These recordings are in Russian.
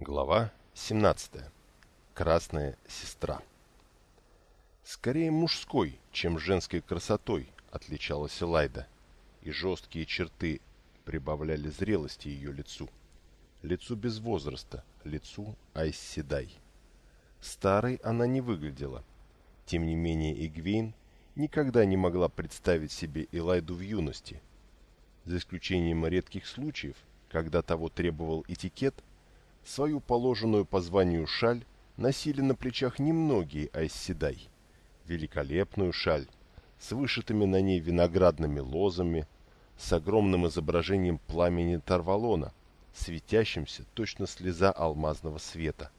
Глава 17. Красная сестра. Скорее мужской, чем женской красотой отличалась Элайда, и жесткие черты прибавляли зрелости ее лицу. Лицу без возраста, лицу Айсседай. Старой она не выглядела. Тем не менее Игвейн никогда не могла представить себе Элайду в юности. За исключением редких случаев, когда того требовал этикет – Свою положенную по званию шаль носили на плечах немногие айсседай. Великолепную шаль с вышитыми на ней виноградными лозами, с огромным изображением пламени Тарвалона, светящимся точно слеза алмазного света.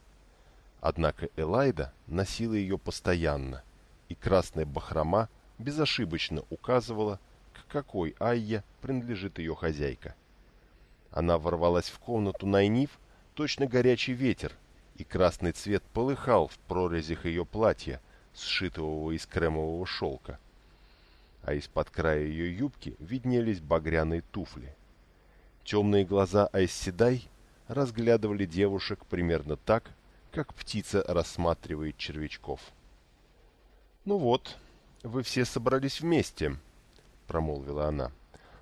Однако Элайда носила ее постоянно, и красная бахрома безошибочно указывала, к какой Айе принадлежит ее хозяйка. Она ворвалась в комнату Найниф, точно горячий ветер, и красный цвет полыхал в прорезях ее платья, сшитого из кремового шелка. А из-под края ее юбки виднелись багряные туфли. Темные глаза Айсседай разглядывали девушек примерно так, как птица рассматривает червячков. «Ну вот, вы все собрались вместе», — промолвила она.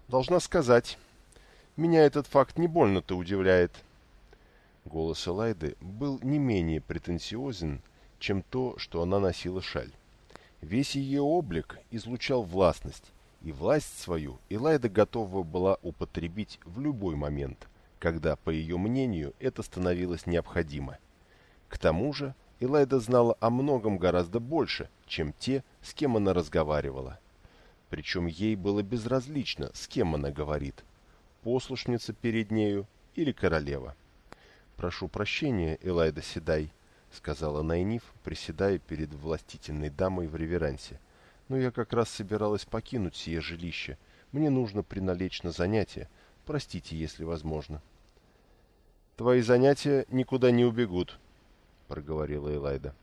«Должна сказать, меня этот факт не больно-то удивляет». Голос Элайды был не менее претенциозен, чем то, что она носила шаль. Весь ее облик излучал властность, и власть свою Элайда готова была употребить в любой момент, когда, по ее мнению, это становилось необходимо. К тому же Элайда знала о многом гораздо больше, чем те, с кем она разговаривала. Причем ей было безразлично, с кем она говорит – послушница перед нею или королева. «Прошу прощения, Элайда Седай», — сказала Найниф, приседая перед властительной дамой в реверансе. «Но я как раз собиралась покинуть сие жилище. Мне нужно приналечь на занятия. Простите, если возможно». «Твои занятия никуда не убегут», — проговорила Элайда.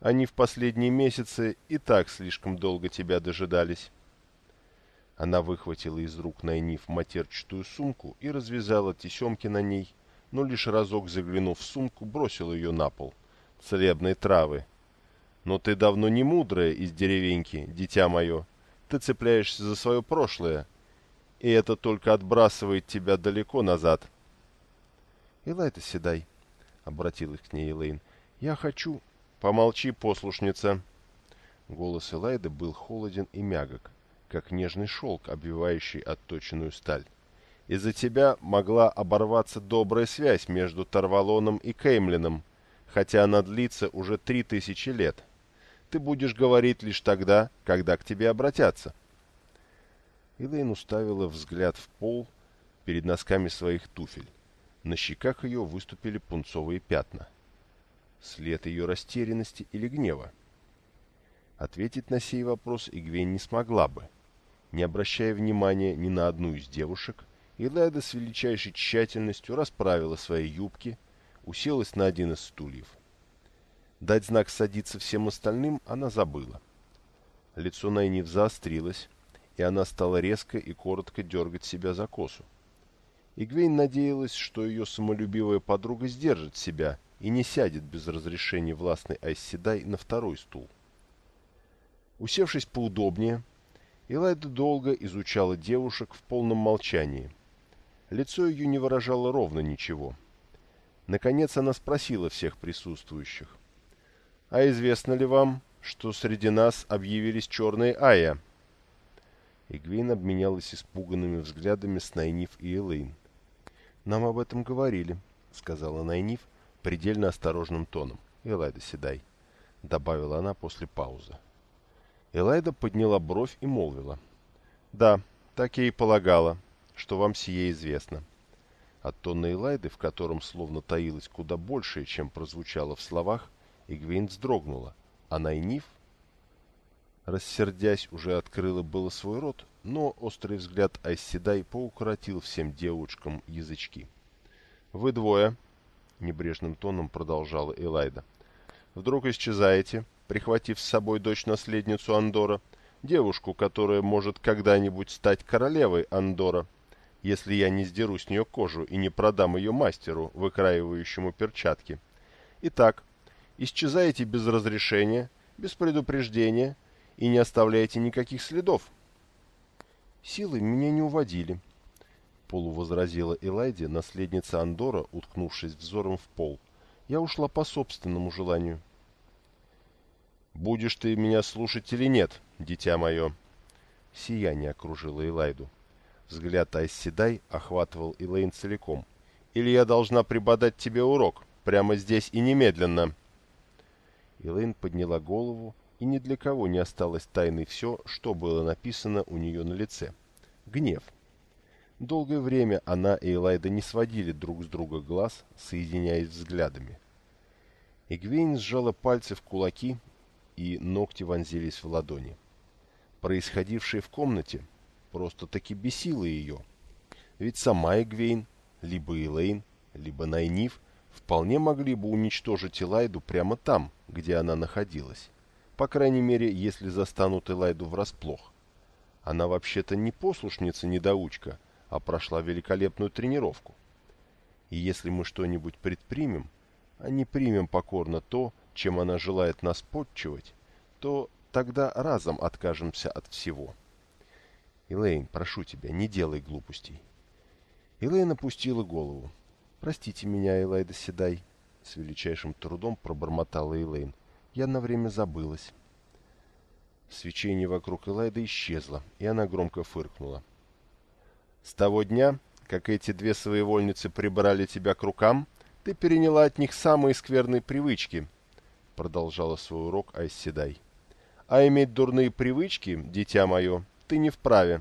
«Они в последние месяцы и так слишком долго тебя дожидались». Она выхватила из рук Найниф матерчатую сумку и развязала тесемки на ней, но лишь разок заглянув в сумку, бросил ее на пол. Целебной травы. Но ты давно не мудрая из деревеньки, дитя мое. Ты цепляешься за свое прошлое, и это только отбрасывает тебя далеко назад. Элайта, седай, — обратилась к ней Элейн. Я хочу... Помолчи, послушница. Голос Элайды был холоден и мягок, как нежный шелк, обвивающий отточенную сталь. Из-за тебя могла оборваться добрая связь между Тарвалоном и Кеймлином, хотя она длится уже три тысячи лет. Ты будешь говорить лишь тогда, когда к тебе обратятся. Элейн уставила взгляд в пол перед носками своих туфель. На щеках ее выступили пунцовые пятна. След ее растерянности или гнева. Ответить на сей вопрос Игвень не смогла бы. Не обращая внимания ни на одну из девушек, и Леда с величайшей тщательностью расправила свои юбки, уселась на один из стульев. Дать знак садиться всем остальным она забыла. Лицо Найниф заострилось, и она стала резко и коротко дергать себя за косу. Игвейн надеялась, что ее самолюбивая подруга сдержит себя и не сядет без разрешения властной Айсседай на второй стул. Усевшись поудобнее, Элайда долго изучала девушек в полном молчании – Лицо ее не выражало ровно ничего. Наконец она спросила всех присутствующих. «А известно ли вам, что среди нас объявились черные Ая?» Игвейн обменялась испуганными взглядами с Найниф и Элейн. «Нам об этом говорили», — сказала Найниф предельно осторожным тоном. «Элайда, седай», — добавила она после паузы. Элайда подняла бровь и молвила. «Да, так я и полагала что вам сие известно. От тона Элайды, в котором словно таилось куда большее, чем прозвучало в словах, Игвейн вздрогнула, а Найниф, рассердясь, уже открыла было свой рот, но острый взгляд Айседай поукоротил всем девушкам язычки. «Вы двое», — небрежным тоном продолжала Элайда, — «вдруг исчезаете, прихватив с собой дочь-наследницу Андора, девушку, которая может когда-нибудь стать королевой Андора, если я не сдеру с нее кожу и не продам ее мастеру, выкраивающему перчатки. Итак, исчезаете без разрешения, без предупреждения и не оставляете никаких следов. Силы меня не уводили, полувозразила Элайди, наследница Андора, уткнувшись взором в пол. Я ушла по собственному желанию. «Будешь ты меня слушать или нет, дитя мое?» Сияние окружило Элайду. Взгляд Айсседай охватывал Элейн целиком. «Или я должна преподать тебе урок, прямо здесь и немедленно?» Элейн подняла голову, и ни для кого не осталось тайной все, что было написано у нее на лице. Гнев. Долгое время она и Элайда не сводили друг с друга глаз, соединяясь взглядами. Игвейн сжала пальцы в кулаки, и ногти вонзились в ладони. Происходившее в комнате просто-таки бесило ее. Ведь сама Эгвейн, либо Элейн, либо Найниф вполне могли бы уничтожить Элайду прямо там, где она находилась. По крайней мере, если застанут Элайду врасплох. Она вообще-то не послушница-недоучка, а прошла великолепную тренировку. И если мы что-нибудь предпримем, а не примем покорно то, чем она желает нас подчивать, то тогда разом откажемся от всего. Элейн, прошу тебя, не делай глупостей. Элейн опустила голову. «Простите меня, Элайда Седай», — с величайшим трудом пробормотала Элейн. «Я на время забылась». Свечение вокруг Элайды исчезло, и она громко фыркнула. «С того дня, как эти две своевольницы прибрали тебя к рукам, ты переняла от них самые скверные привычки», — продолжала свой урок Айсседай. «А иметь дурные привычки, дитя мое, ты не вправе.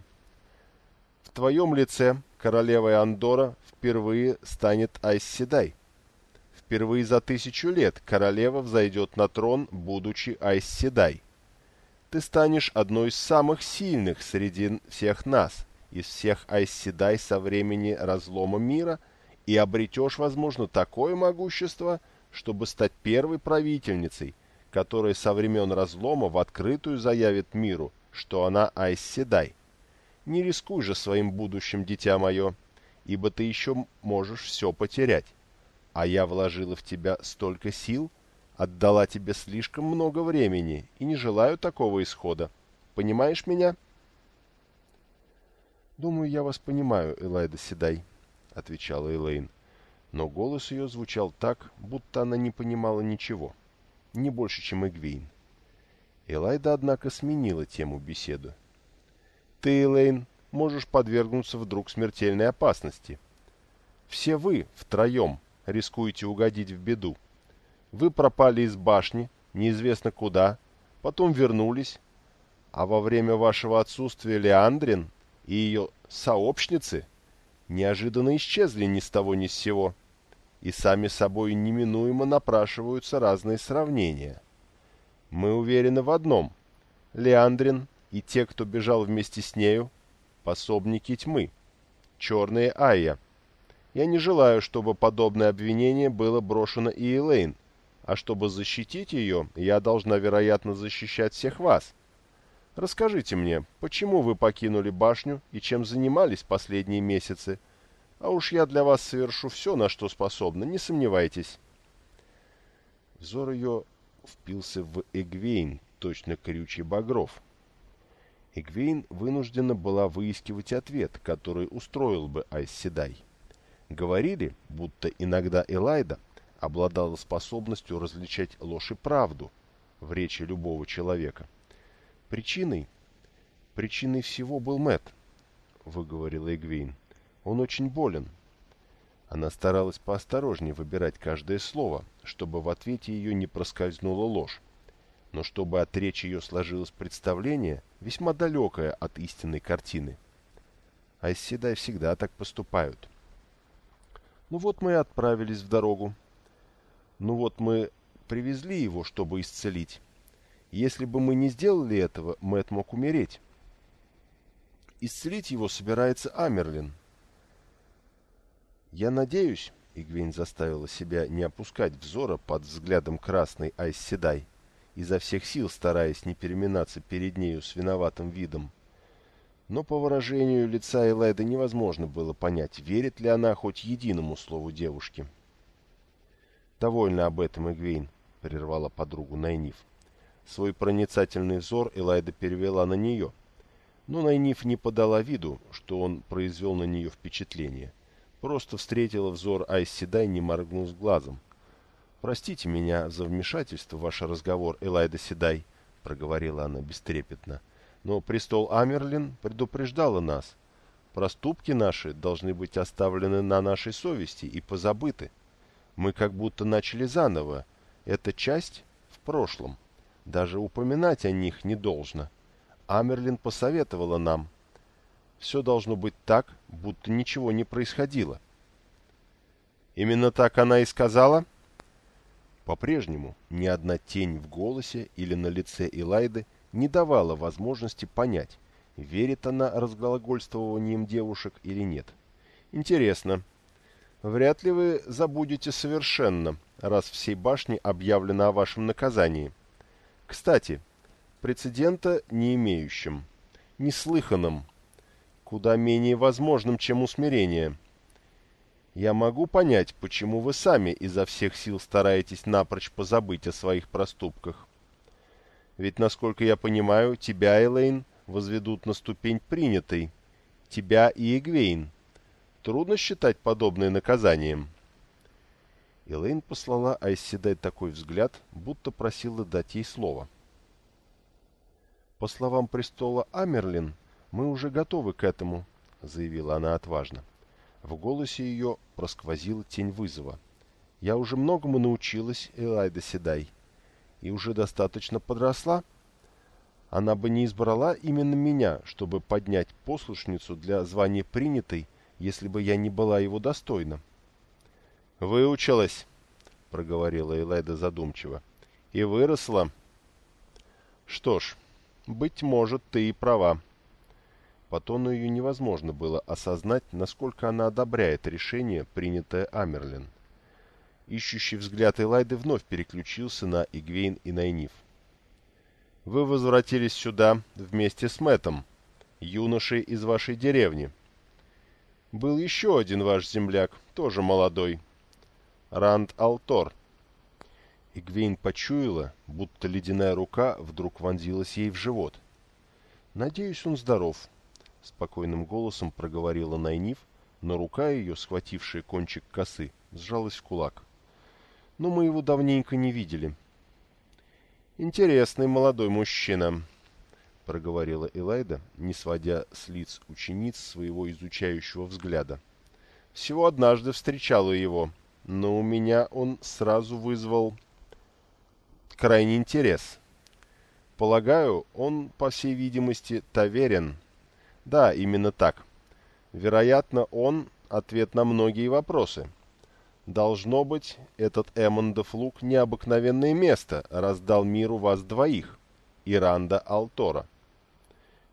В твоем лице королевой Андора впервые станет Айсседай. Впервые за тысячу лет королева взойдет на трон, будучи Айсседай. Ты станешь одной из самых сильных среди всех нас, из всех Айсседай со времени разлома мира, и обретешь, возможно, такое могущество, чтобы стать первой правительницей, которая со времен разлома в открытую заявит миру, что она Айсседай. Не рискуй же своим будущим, дитя мое, ибо ты еще можешь все потерять. А я вложила в тебя столько сил, отдала тебе слишком много времени и не желаю такого исхода. Понимаешь меня? «Думаю, я вас понимаю, Элайда Седай», — отвечала Элейн. Но голос ее звучал так, будто она не понимала ничего. Не больше, чем Эгвейн. Элайда, однако, сменила тему беседы. «Ты, Элейн, можешь подвергнуться вдруг смертельной опасности. Все вы, втроем, рискуете угодить в беду. Вы пропали из башни, неизвестно куда, потом вернулись, а во время вашего отсутствия Леандрин и ее сообщницы неожиданно исчезли ни с того ни с сего, и сами собой неминуемо напрашиваются разные сравнения. Мы уверены в одном. Леандрин и те, кто бежал вместе с нею, пособники тьмы, черные Айя. Я не желаю, чтобы подобное обвинение было брошено и Элейн, а чтобы защитить ее, я должна, вероятно, защищать всех вас. Расскажите мне, почему вы покинули башню и чем занимались последние месяцы? А уж я для вас совершу все, на что способна, не сомневайтесь. Взор ее впился в Эгвейн, точно крючий багров. Эгвейн вынуждена была выискивать ответ, который устроил бы Айсседай. Говорили, будто иногда Элайда обладала способностью различать ложь и правду в речи любого человека. Причиной, причиной всего был Мэт, выговорила Эгвейн. Он очень болен, она старалась поосторожнее выбирать каждое слово, чтобы в ответе ее не проскользнула ложь. Но чтобы от речи ее сложилось представление, весьма далекое от истинной картины. А Исседай всегда так поступают. Ну вот мы и отправились в дорогу. Ну вот мы привезли его, чтобы исцелить. Если бы мы не сделали этого, Мэт мог умереть. Исцелить его собирается Амерлин, «Я надеюсь», — Игвейн заставила себя не опускать взора под взглядом красной Айсседай, изо всех сил стараясь не переминаться перед нею с виноватым видом. Но по выражению лица Элайды невозможно было понять, верит ли она хоть единому слову девушки. «Довольно об этом, Эгвейн», — прервала подругу Найниф. Свой проницательный взор Элайда перевела на нее. Но Найниф не подала виду, что он произвел на нее впечатление. Просто встретила взор Айсседай, не моргнув глазом. «Простите меня за вмешательство в ваш разговор, Элайда Седай», — проговорила она бестрепетно. «Но престол Амерлин предупреждала нас. Проступки наши должны быть оставлены на нашей совести и позабыты. Мы как будто начали заново. Эта часть в прошлом». Даже упоминать о них не должно. Амерлин посоветовала нам. Все должно быть так, будто ничего не происходило. Именно так она и сказала? По-прежнему ни одна тень в голосе или на лице Элайды не давала возможности понять, верит она разглагольствованием девушек или нет. Интересно. Вряд ли вы забудете совершенно, раз всей башне объявлено о вашем наказании. Кстати, прецедента не имеющим, неслыханным, куда менее возможным, чем усмирение. Я могу понять, почему вы сами изо всех сил стараетесь напрочь позабыть о своих проступках. Ведь, насколько я понимаю, тебя, Элейн, возведут на ступень принятой. Тебя и Эгвейн. Трудно считать подобное наказанием. Элейн послала Айседай такой взгляд, будто просила дать ей слово. «По словам престола Амерлин, мы уже готовы к этому», — заявила она отважно. В голосе ее просквозила тень вызова. «Я уже многому научилась, Элайда Седай, и уже достаточно подросла. Она бы не избрала именно меня, чтобы поднять послушницу для звания принятой, если бы я не была его достойна. «Выучилась», — проговорила Элайда задумчиво. «И выросла». «Что ж, быть может, ты и права». По тону ее невозможно было осознать, насколько она одобряет решение, принятое Амерлин. Ищущий взгляд Элайды вновь переключился на Игвейн и Найниф. «Вы возвратились сюда вместе с Мэтом, юношей из вашей деревни. Был еще один ваш земляк, тоже молодой, Ранд Алтор. Игвейн почуяла, будто ледяная рука вдруг вонзилась ей в живот. «Надеюсь, он здоров», — спокойным голосом проговорила Найниф, но рука ее, схватившая кончик косы, сжалась в кулак. «Но мы его давненько не видели». «Интересный молодой мужчина», — проговорила Элайда, не сводя с лиц учениц своего изучающего взгляда. «Всего однажды встречала его» но у меня он сразу вызвал крайний интерес. Полагаю, он, по всей видимости, таверен. Да, именно так. Вероятно, он — ответ на многие вопросы. Должно быть, этот Эммондов лук необыкновенное место раздал миру вас двоих, Иранда Алтора.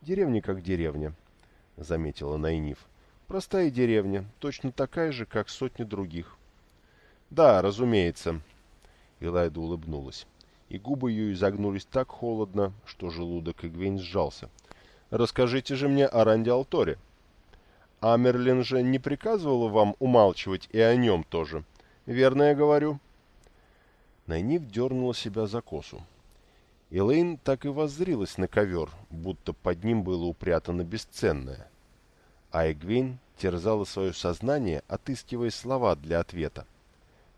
Деревня как деревня, — заметила Найниф. Простая деревня, точно такая же, как сотни других. «Да, разумеется». Элайда улыбнулась, и губы ее изогнулись так холодно, что желудок Игвейн сжался. «Расскажите же мне о Ранде Алторе. Амерлин же не приказывала вам умалчивать и о нем тоже. Верно я говорю?» Найниф дернула себя за косу. Элейн так и воззрилась на ковер, будто под ним было упрятано бесценное. А Эгвейн терзала свое сознание, отыскивая слова для ответа.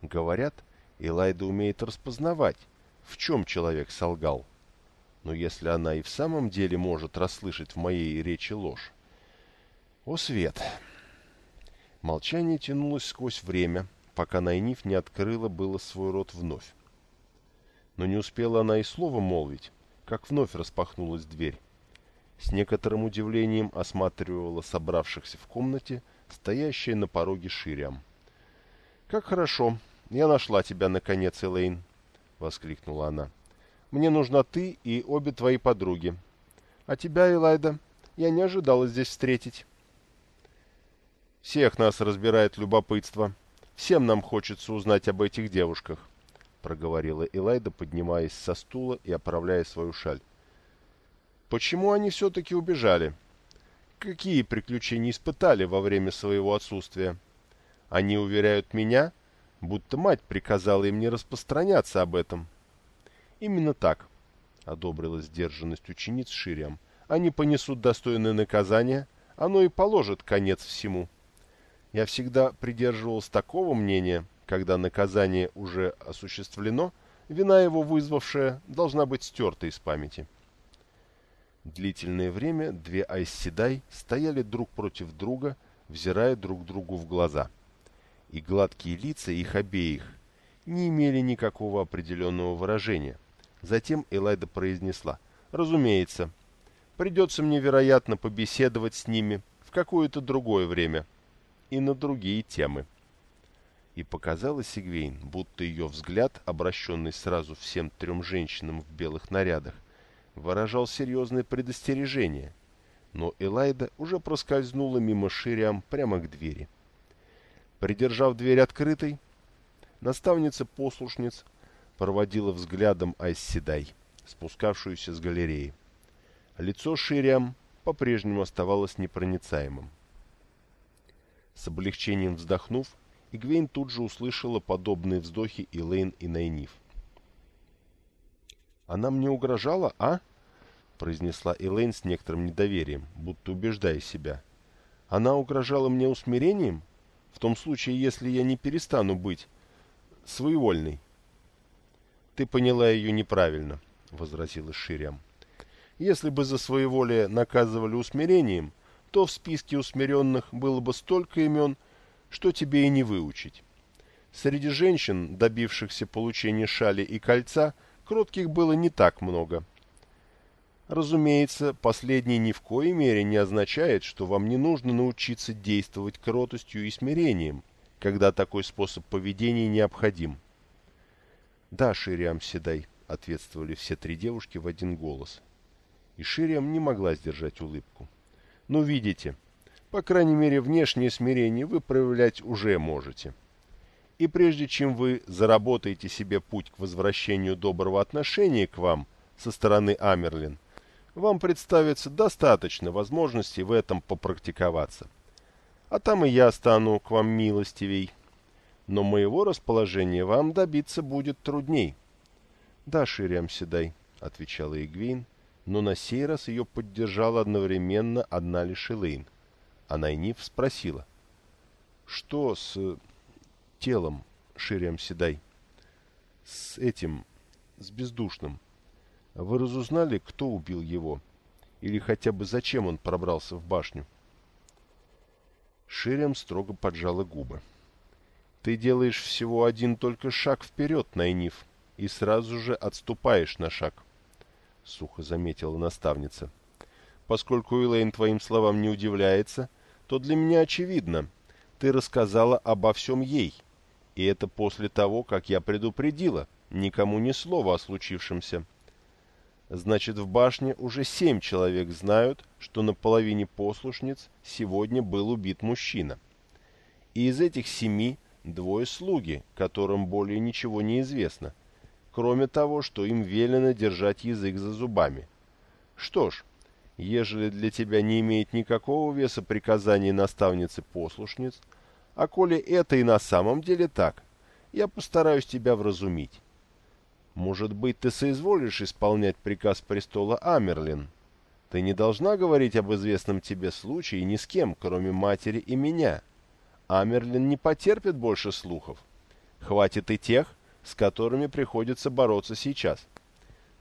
Говорят, Элайда умеет распознавать, в чем человек солгал. Но если она и в самом деле может расслышать в моей речи ложь... О, свет! Молчание тянулось сквозь время, пока Найниф не открыла было свой рот вновь. Но не успела она и слова молвить, как вновь распахнулась дверь. С некоторым удивлением осматривала собравшихся в комнате, стоящие на пороге Шириам. «Как хорошо, я нашла тебя, наконец, Элейн!» — воскликнула она. «Мне нужна ты и обе твои подруги. А тебя, Элайда, я не ожидала здесь встретить». «Всех нас разбирает любопытство. Всем нам хочется узнать об этих девушках», — проговорила Элайда, поднимаясь со стула и оправляя свою шаль. «Почему они все-таки убежали? какие приключения испытали во время своего отсутствия. Они уверяют меня, будто мать приказала им не распространяться об этом. Именно так, — одобрила сдержанность учениц Шириам. Они понесут достойное наказание, оно и положит конец всему. Я всегда придерживался такого мнения, когда наказание уже осуществлено, вина его вызвавшая должна быть стерта из памяти. Длительное время две Айсседай стояли друг против друга, взирая друг другу в глаза. И гладкие лица их обеих не имели никакого определенного выражения. Затем Элайда произнесла, «Разумеется, придется мне, вероятно, побеседовать с ними в какое-то другое время и на другие темы». И показалось Сигвейн, будто ее взгляд, обращенный сразу всем трем женщинам в белых нарядах, выражал серьезное предостережение, но Элайда уже проскользнула мимо Шириам прямо к двери. Придержав дверь открытой, наставница-послушниц проводила взглядом Айсседай, спускавшуюся с галереи. Лицо Шириам по-прежнему оставалось непроницаемым. С облегчением вздохнув, Игвейн тут же услышала подобные вздохи Элейн и Найниф. «Она мне угрожала, а?» — произнесла Элейн с некоторым недоверием, будто убеждая себя. «Она угрожала мне усмирением? В том случае, если я не перестану быть своевольной». «Ты поняла ее неправильно», — возразила Ширям. «Если бы за своеволие наказывали усмирением, то в списке усмиренных было бы столько имен, что тебе и не выучить. Среди женщин, добившихся получения шали и кольца, — Кротких было не так много. Разумеется, последнее ни в коей мере не означает, что вам не нужно научиться действовать кротостью и смирением, когда такой способ поведения необходим. «Да, Шириам Седай», — ответствовали все три девушки в один голос. И Шириам не могла сдержать улыбку. «Ну, видите, по крайней мере, внешнее смирение вы проявлять уже можете». И прежде чем вы заработаете себе путь к возвращению доброго отношения к вам со стороны Амерлин, вам представится достаточно возможностей в этом попрактиковаться. А там и я стану к вам милостивей. Но моего расположения вам добиться будет трудней. — Да, Шириам Седай, — отвечала Игвейн, но на сей раз ее поддержала одновременно одна лишь Элейн. А Найниф спросила. — Что с телом Шириам Седай. С этим, с бездушным. Вы разузнали, кто убил его? Или хотя бы зачем он пробрался в башню? Шириам строго поджала губы. Ты делаешь всего один только шаг вперед, Найниф, и сразу же отступаешь на шаг, — сухо заметила наставница. Поскольку Элейн твоим словам не удивляется, то для меня очевидно. Ты рассказала обо всем ей, и это после того, как я предупредила, никому ни слова о случившемся. Значит, в башне уже семь человек знают, что на половине послушниц сегодня был убит мужчина. И из этих семи двое слуги, которым более ничего не известно, кроме того, что им велено держать язык за зубами. Что ж, ежели для тебя не имеет никакого веса приказаний наставницы-послушниц, а коли это и на самом деле так, я постараюсь тебя вразумить. Может быть, ты соизволишь исполнять приказ престола Амерлин? Ты не должна говорить об известном тебе случае ни с кем, кроме матери и меня. Амерлин не потерпит больше слухов. Хватит и тех, с которыми приходится бороться сейчас.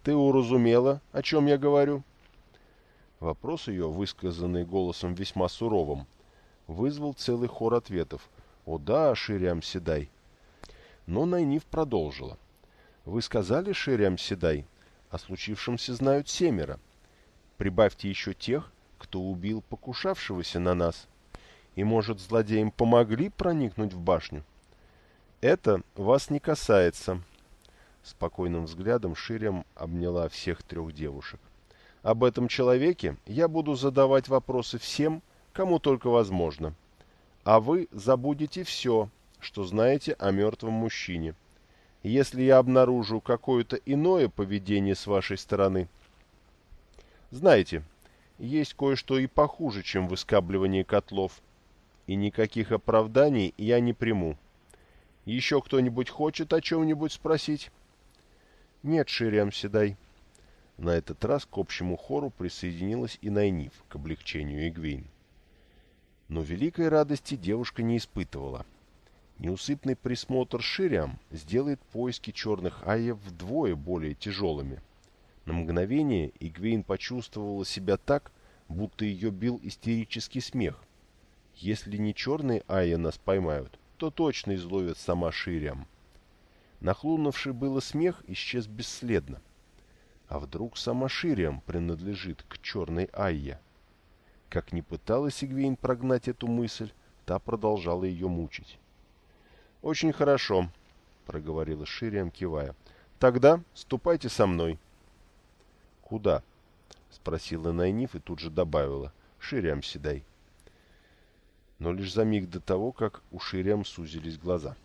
Ты уразумела, о чем я говорю?» Вопрос ее, высказанный голосом весьма суровым, вызвал целый хор ответов. «О да, Шириам Седай!» Но Найниф продолжила. «Вы сказали, Шириам Седай, о случившемся знают семеро. Прибавьте еще тех, кто убил покушавшегося на нас. И, может, злодеям помогли проникнуть в башню?» «Это вас не касается», — спокойным взглядом Шириам обняла всех трех девушек. «Об этом человеке я буду задавать вопросы всем, кому только возможно» а вы забудете все, что знаете о мертвом мужчине. Если я обнаружу какое-то иное поведение с вашей стороны, знаете, есть кое-что и похуже, чем выскабливание котлов. И никаких оправданий я не приму. Еще кто-нибудь хочет о чем-нибудь спросить? Нет, Шириам Седай. На этот раз к общему хору присоединилась и Найниф к облегчению Игвейн. Но великой радости девушка не испытывала. Неусыпный присмотр Шириам сделает поиски черных айев вдвое более тяжелыми – на мгновение Игвейн почувствовала себя так, будто ее бил истерический смех. Если не черные Айя нас поймают, то точно изловят сама Шириам. Нахлунувший было смех исчез бесследно. А вдруг сама Шириам принадлежит к черной Айе? Как ни пыталась Игвейн прогнать эту мысль, та продолжала ее мучить. «Очень хорошо», — проговорила Шириам, кивая. «Тогда ступайте со мной». «Куда?» — спросила Найниф и тут же добавила. «Ширям седай». Но лишь за миг до того, как у Ширям сузились глаза.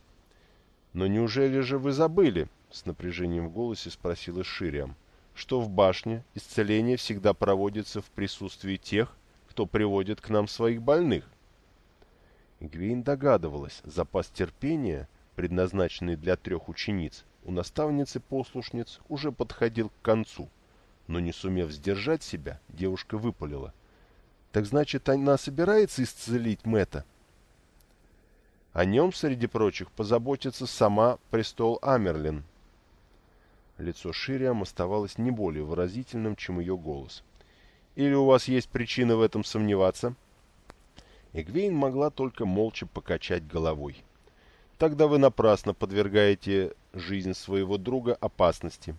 «Но неужели же вы забыли?» — с напряжением в голосе спросила Ширям. «Что в башне исцеление всегда проводится в присутствии тех, кто приводит к нам своих больных?» Игвейн догадывалась, запас терпения, предназначенный для трех учениц, у наставницы-послушниц уже подходил к концу — но не сумев сдержать себя, девушка выпалила. «Так значит, она собирается исцелить Мэтта?» О нем, среди прочих, позаботится сама престол Амерлин. Лицо Шириам оставалось не более выразительным, чем ее голос. «Или у вас есть причина в этом сомневаться?» Эгвейн могла только молча покачать головой. «Тогда вы напрасно подвергаете жизнь своего друга опасности»,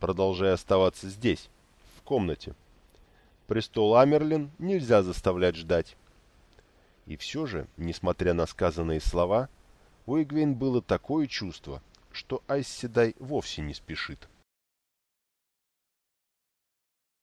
продолжая оставаться здесь, в комнате. Престол Амерлин нельзя заставлять ждать. И все же, несмотря на сказанные слова, у Эгвейн было такое чувство, что Айсседай вовсе не спешит.